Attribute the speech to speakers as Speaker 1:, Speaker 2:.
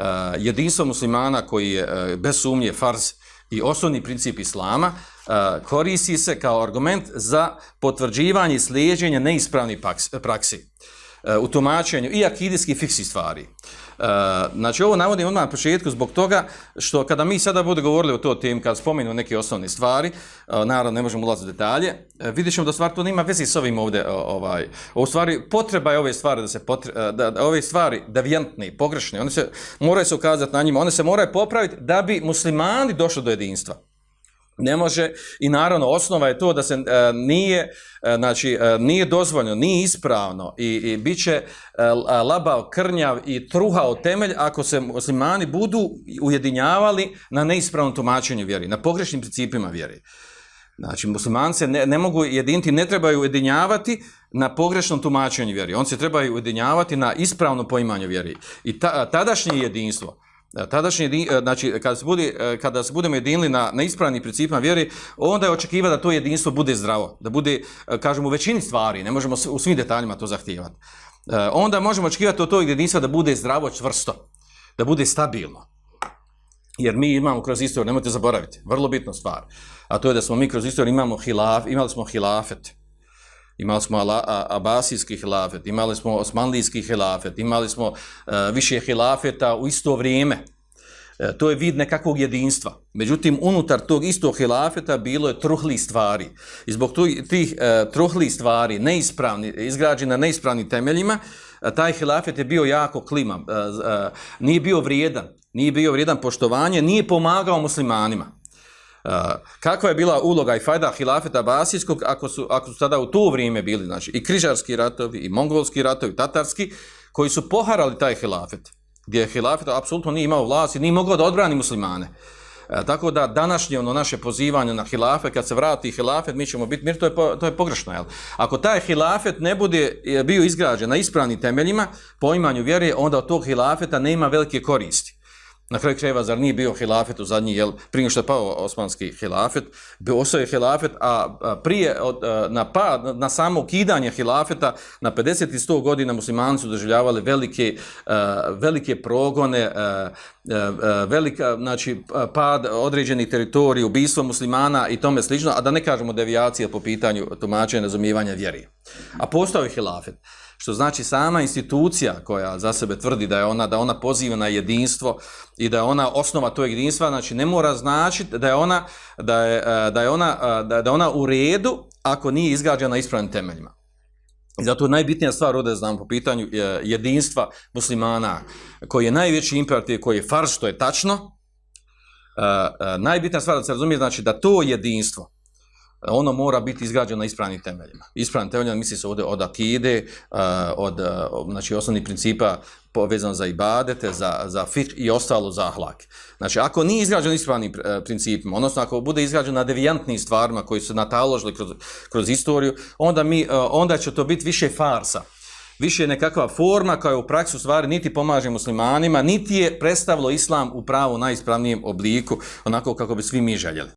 Speaker 1: Eh, jedinstvo muslimana koji je uh, bez sumnje farz i osnovni princip islama uh, koristi se kao argument za potvrđivanje i slijeđenje neispravnih praksi. uh, u tumačenju i akidijski fiksi stvari. Uh, znači ovo navodim odmah na početku zbog toga što kada mi sada bude govorili o to tem, kad spomenu neke osnovne stvari, uh, naravno ne možemo ulaziti u detalje, uh, vidjet ćemo da stvar to nema veze s ovim ovdje, ovaj, u stvari potreba je ove stvari da se potre, da, da, ove stvari devijantne, pogrešne, one se moraju se ukazati na njima, one se moraju popraviti da bi muslimani došli do jedinstva. Ne može i naravno osnova je to da se e, nije e, znači e, nije dozvoljeno, nije ispravno i i biće e, e labao krnjav i truhao temelj ako se muslimani budu ujedinjavali na neispravnom tumačenju vjeri, na pogrešnim principima vjeri. Znači muslimani se ne, ne mogu jediniti, ne trebaju ujedinjavati na pogrešnom tumačenju vjeri. On se trebaju ujedinjavati na ispravno poimanju vjeri. I ta, tadašnje jedinstvo E, tadašnji, e, znači, kada se, bude, kada se budemo jedinili na, na ispravnim principima vjeri, onda je očekiva da to jedinstvo bude zdravo, da bude, e, kažemo, u većini stvari, ne možemo u svim detaljima to zahtijevati. Onda možemo očekivati od tog jedinstva da bude zdravo, čvrsto, da bude stabilno. Jer mi imamo kroz istoriju, nemojte zaboraviti, vrlo bitna stvar, a to je da smo mi kroz istoriju imamo hilaf, imali smo hilafet, imali smo abasijski hilafet, imali smo osmanlijski hilafet, imali smo uh, više hilafeta u isto vrijeme. Uh, to je vid nekakvog jedinstva. Međutim, unutar tog istog hilafeta bilo je truhli stvari. I zbog tih e, uh, truhli stvari, neispravni, izgrađeni na neispravnim temeljima, taj hilafet je bio jako klimam, nije bio vrijedan. Nije bio vrijedan poštovanje, nije pomagao muslimanima. Kakva je bila uloga i fajda hilafeta Basijskog ako su, ako su tada u to vrijeme bili znači, i križarski ratovi, i mongolski ratovi, tatarski, koji su poharali taj hilafet, gdje hilafet apsolutno nije imao vlast i nije mogao da odbrani muslimane. E, tako da današnje ono naše pozivanje na hilafet, kad se vrati hilafet, mi ćemo biti mir, to je, po, to je pogrešno. Jel? Ako taj hilafet ne bude bio izgrađen na ispravnim temeljima, po imanju vjere, onda od tog hilafeta nema velike koristi. Na kraju krajeva, zar nije bio hilafet u zadnji, jel, prije što je pao osmanski hilafet, bio osvoje hilafet, a, prije, od, e, na, pa, na samo ukidanje hilafeta, na 50 i 100 godina muslimani su doživljavali velike, e, velike progone, e, velika, znači, pad određenih teritorija, ubistvo muslimana i tome slično, a da ne kažemo devijacije po pitanju tumačenja razumijevanja vjeri. A postao je hilafet što znači sama institucija koja za sebe tvrdi da je ona da ona poziva na jedinstvo i da je ona osnova tog jedinstva, znači ne mora značiti da je ona da je, e, da je ona e, da, da ona u redu ako nije izgrađena na ispravnim temeljima. I zato je najbitnija stvar ovdje znam po pitanju e, jedinstva muslimana koji je najveći imperativ, koji je farz, što je tačno. Najbitnija stvar da se razumije znači da to jedinstvo ono mora biti izgrađeno na ispravnim temeljima. Ispravnim temeljima misli se ovdje od akide, eh, od eh, znači, osnovnih principa povezano za ibadete, za, za fit i ostalo za ahlak. Znači, ako nije izgrađeno ispravnim eh, principima, odnosno ako bude izgrađeno na devijantnim stvarima koji su nataložili kroz, kroz istoriju, onda, mi, onda će to biti više farsa. Više nekakva forma koja u praksu stvari niti pomaže muslimanima, niti je predstavilo islam u pravu najispravnijem obliku, onako kako bi svi mi željeli.